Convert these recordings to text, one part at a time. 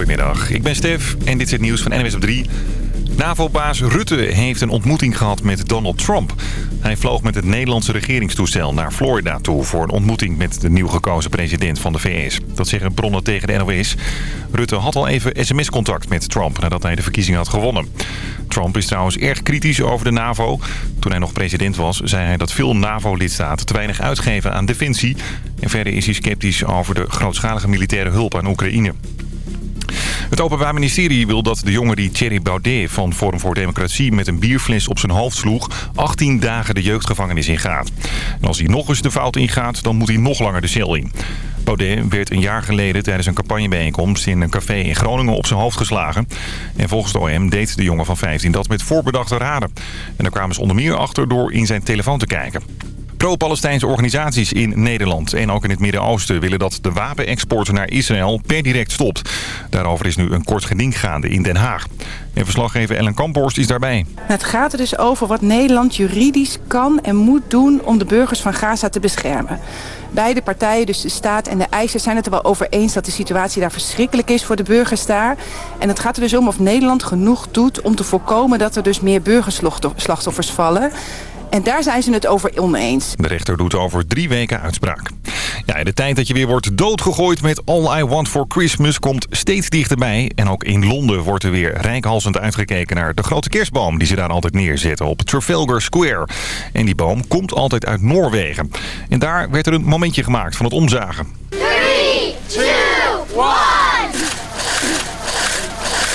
Goedemiddag, ik ben Stef en dit is het nieuws van NWS op 3. NAVO-baas Rutte heeft een ontmoeting gehad met Donald Trump. Hij vloog met het Nederlandse regeringstoestel naar Florida toe... voor een ontmoeting met de nieuw gekozen president van de VS. Dat zeggen bronnen tegen de NOS. Rutte had al even sms-contact met Trump nadat hij de verkiezingen had gewonnen. Trump is trouwens erg kritisch over de NAVO. Toen hij nog president was, zei hij dat veel NAVO-lidstaten te weinig uitgeven aan defensie. En verder is hij sceptisch over de grootschalige militaire hulp aan Oekraïne. Het Openbaar Ministerie wil dat de jongen die Thierry Baudet van Forum voor Democratie met een bierfles op zijn hoofd sloeg 18 dagen de jeugdgevangenis ingaat. En als hij nog eens de fout ingaat, dan moet hij nog langer de cel in. Baudet werd een jaar geleden tijdens een campagnebijeenkomst in een café in Groningen op zijn hoofd geslagen. En volgens de OM deed de jongen van 15 dat met voorbedachte raden. En daar kwamen ze onder meer achter door in zijn telefoon te kijken. Pro-Palestijnse organisaties in Nederland en ook in het Midden-Oosten willen dat de wapenexport naar Israël per direct stopt. Daarover is nu een kort geding gaande in Den Haag. En verslaggever Ellen Kamphorst is daarbij. Het gaat er dus over wat Nederland juridisch kan en moet doen om de burgers van Gaza te beschermen. Beide partijen, dus de staat en de eisers, zijn het er wel over eens dat de situatie daar verschrikkelijk is voor de burgers daar. En het gaat er dus om of Nederland genoeg doet om te voorkomen dat er dus meer burgerslachtoffers vallen. En daar zijn ze het over oneens. De rechter doet over drie weken uitspraak. Ja, de tijd dat je weer wordt doodgegooid met All I Want For Christmas komt steeds dichterbij. En ook in Londen wordt er weer rijkhalsend uitgekeken naar de grote kerstboom... die ze daar altijd neerzetten op Trafalgar Square. En die boom komt altijd uit Noorwegen. En daar werd er een momentje gemaakt van het omzagen. 3, 2, 1...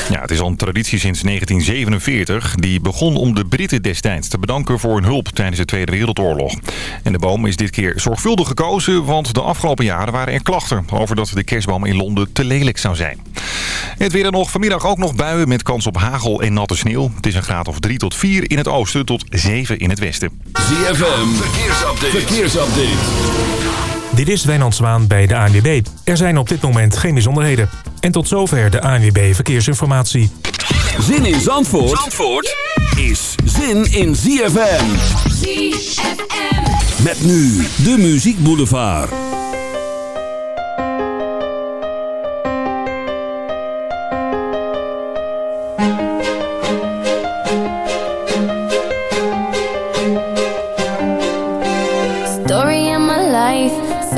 Ja, het is al een traditie sinds 1947. Die begon om de Britten destijds te bedanken voor hun hulp tijdens de Tweede Wereldoorlog. En de boom is dit keer zorgvuldig gekozen, want de afgelopen jaren waren er klachten over dat de kerstboom in Londen te lelijk zou zijn. Het weer er nog. Vanmiddag ook nog buien met kans op hagel en natte sneeuw. Het is een graad of 3 tot 4 in het oosten tot 7 in het westen. ZFM, verkeersupdate. verkeersupdate. Dit is Wijnand Zwaan bij de ANWB. Er zijn op dit moment geen bijzonderheden. En tot zover de ANWB Verkeersinformatie. Zin in Zandvoort, Zandvoort is zin in ZFM. ZFM. Met nu de Muziek Boulevard.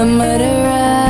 the murderer.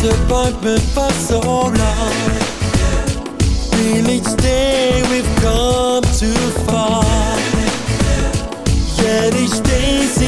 disappointment for so long. In each day we've come too far. Yet each day's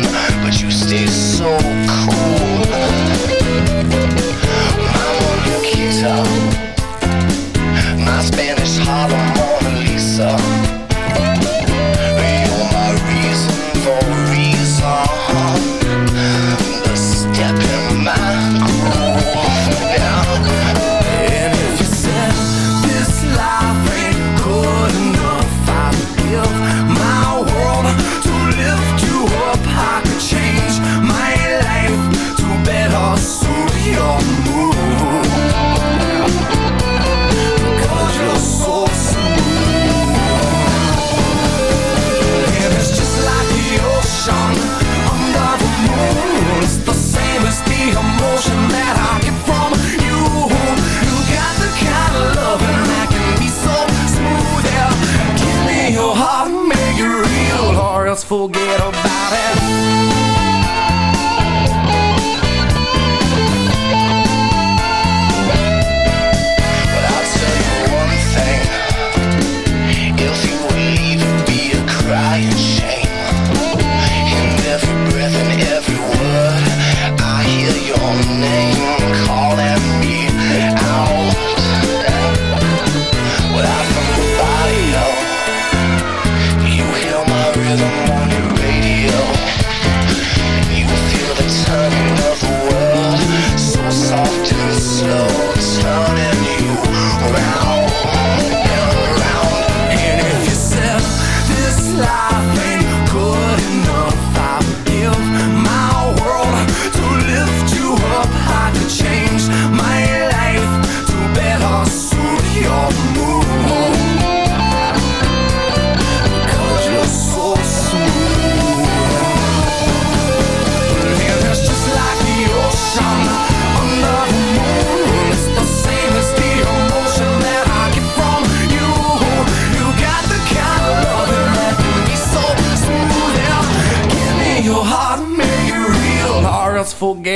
but you stay so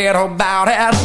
little about it.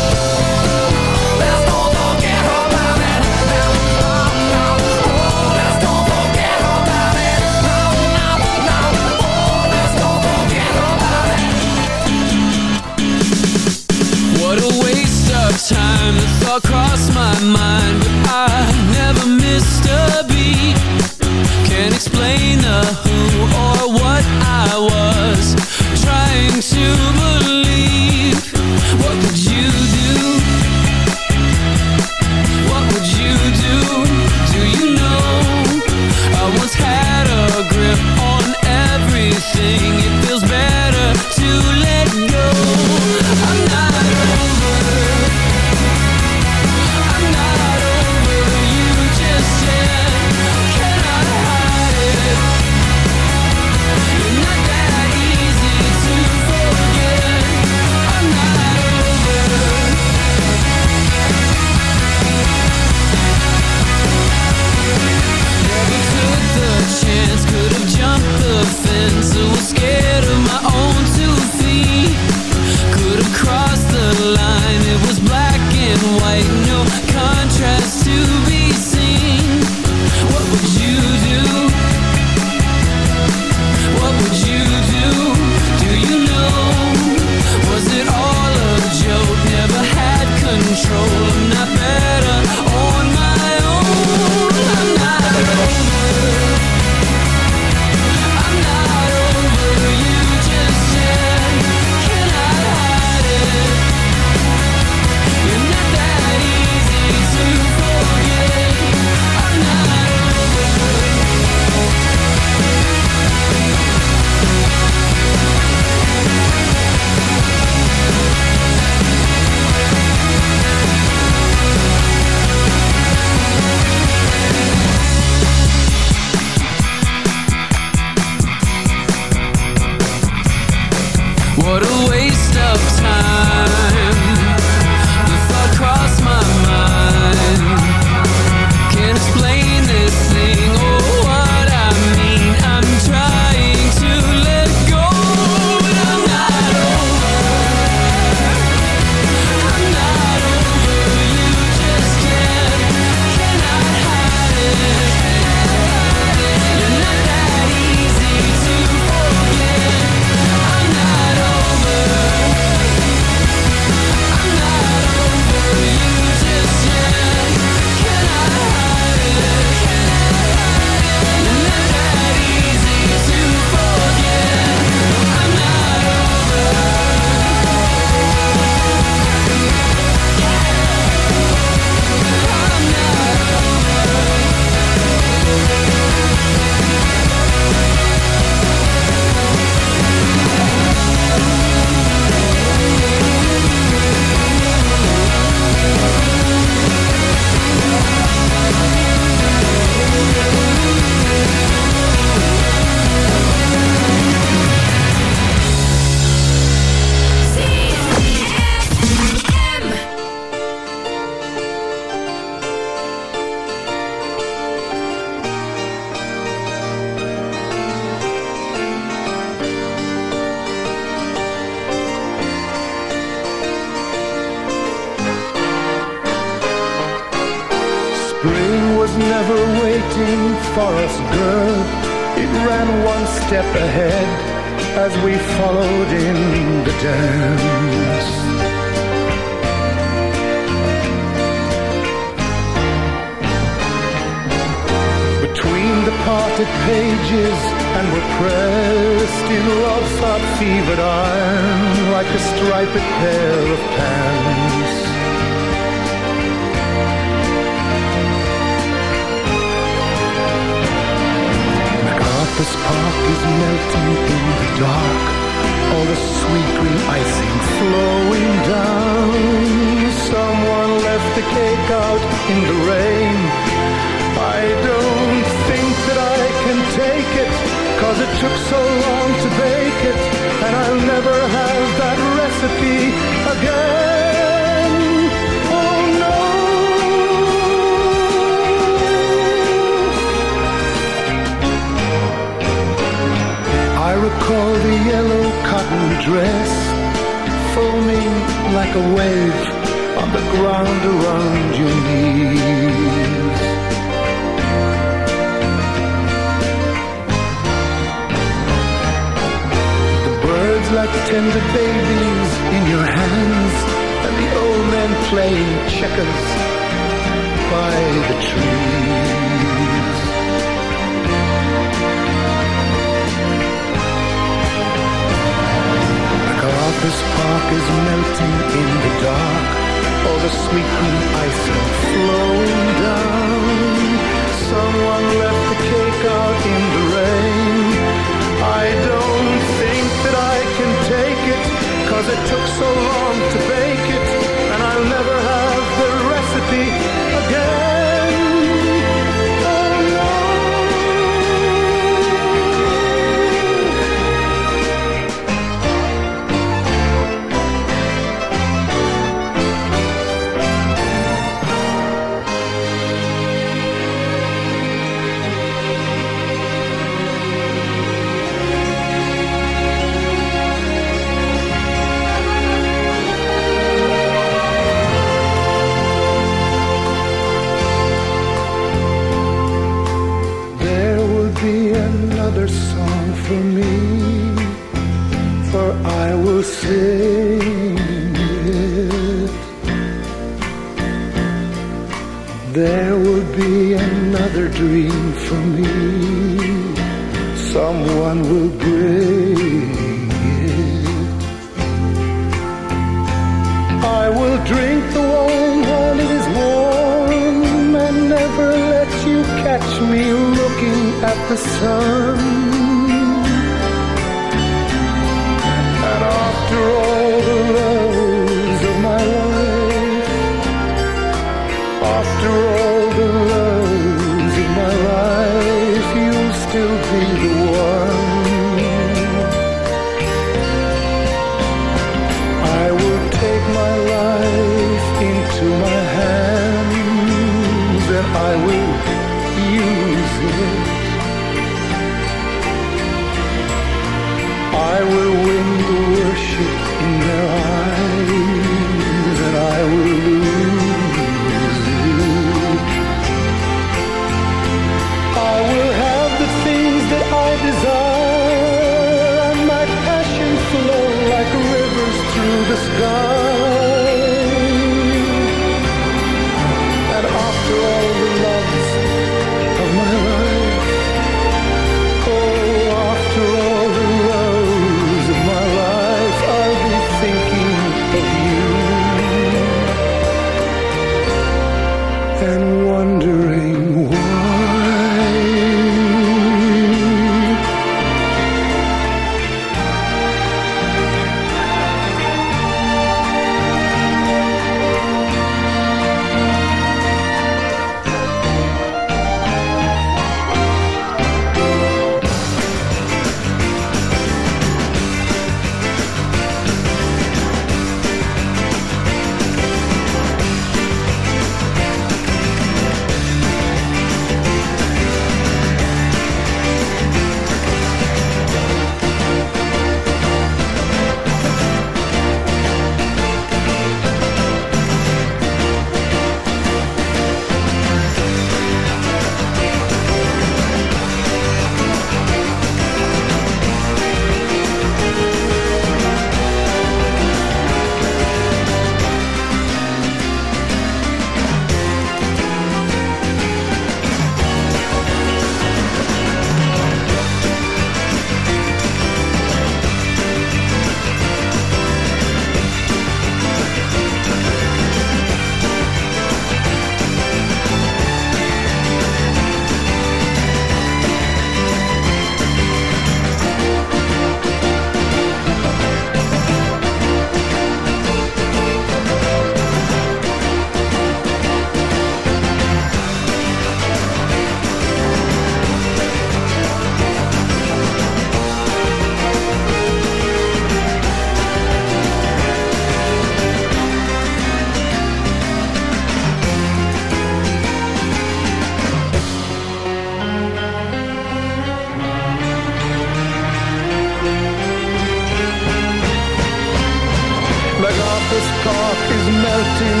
heart is melting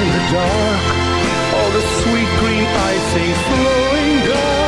in the dark. All the sweet green icing flowing down.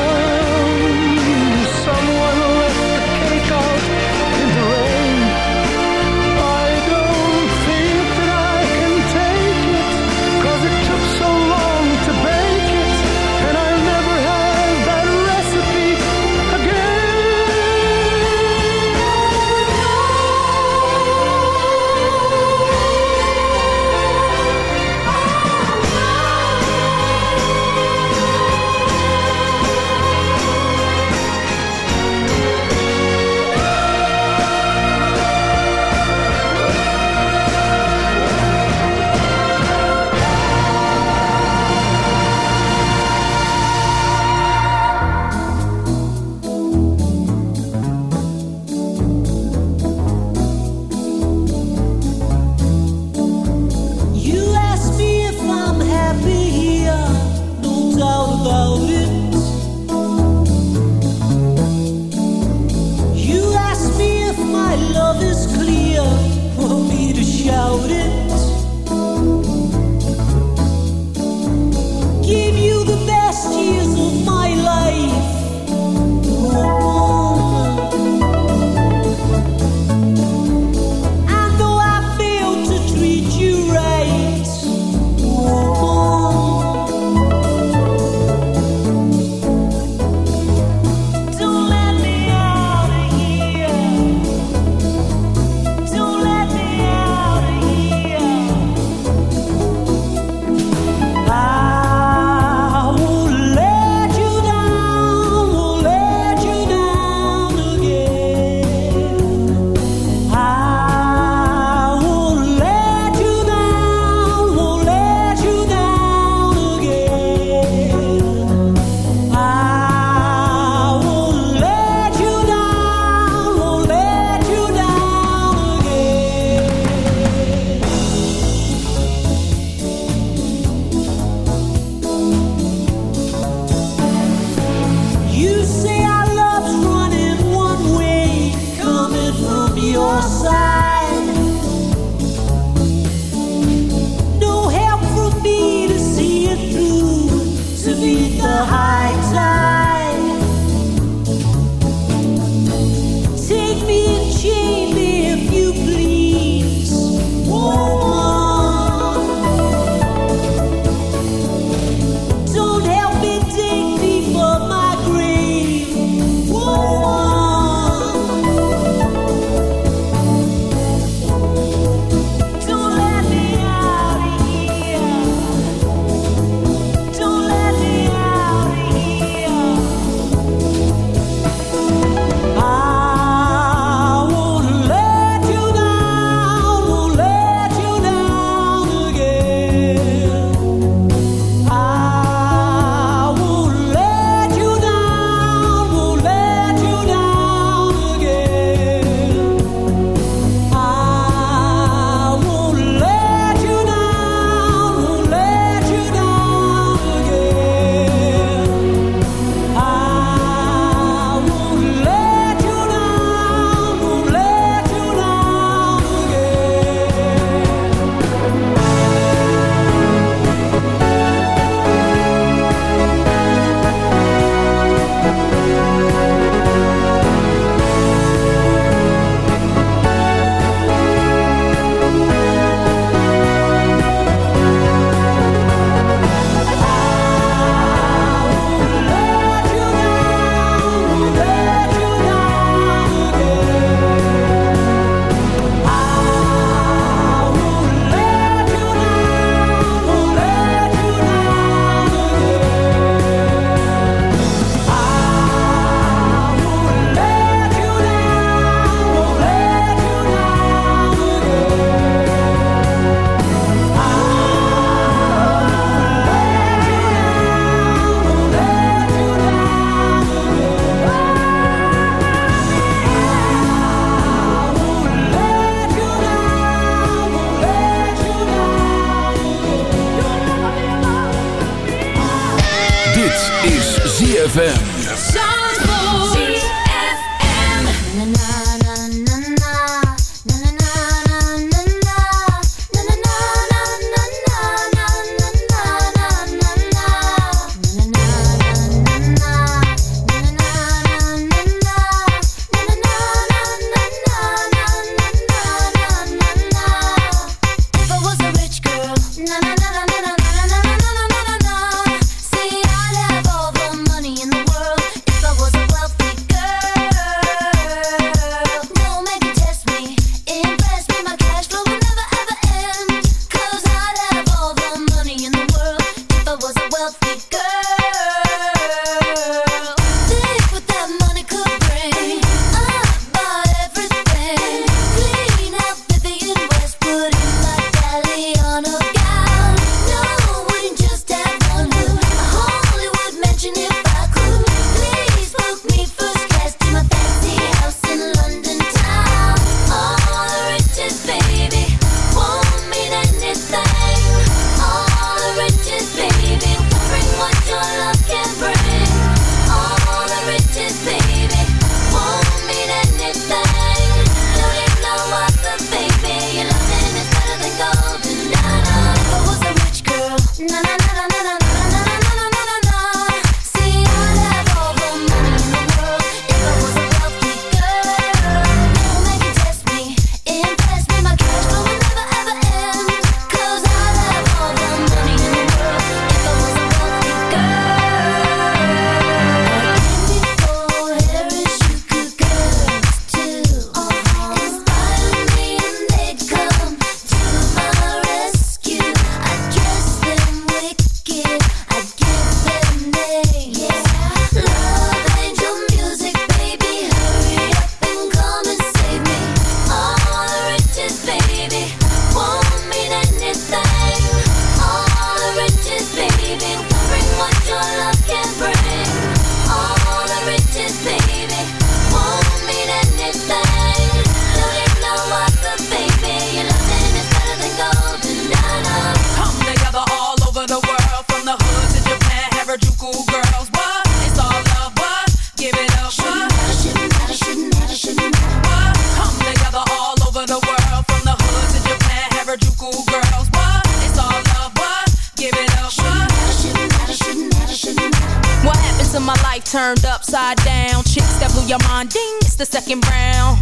turned upside down. Chicks that blew your mind, ding, it's the second round.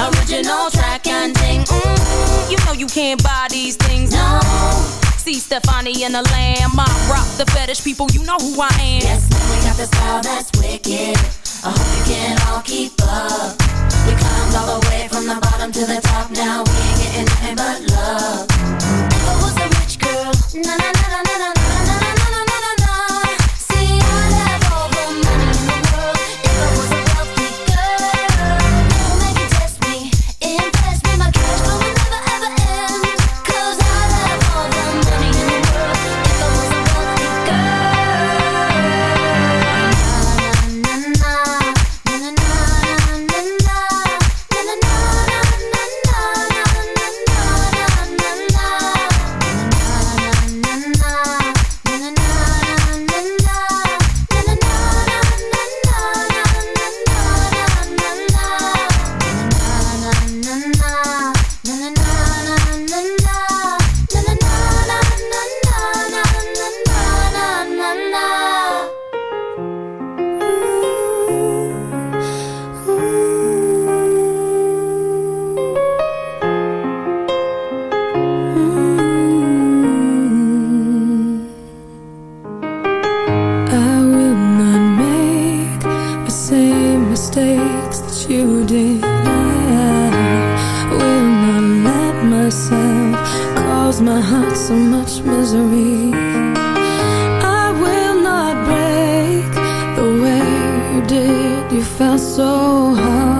Original track and ding, mm, you know you can't buy these things. No. See Stefani and the lamb, I rock the fetish people, you know who I am. Yes, man, we got the style that's wicked. I hope you can all keep up. We climbed all the way from the bottom to the top, now we ain't getting nothing but love. If I was a rich girl, na na na na na na. misery. I will not break the way you did. You felt so hard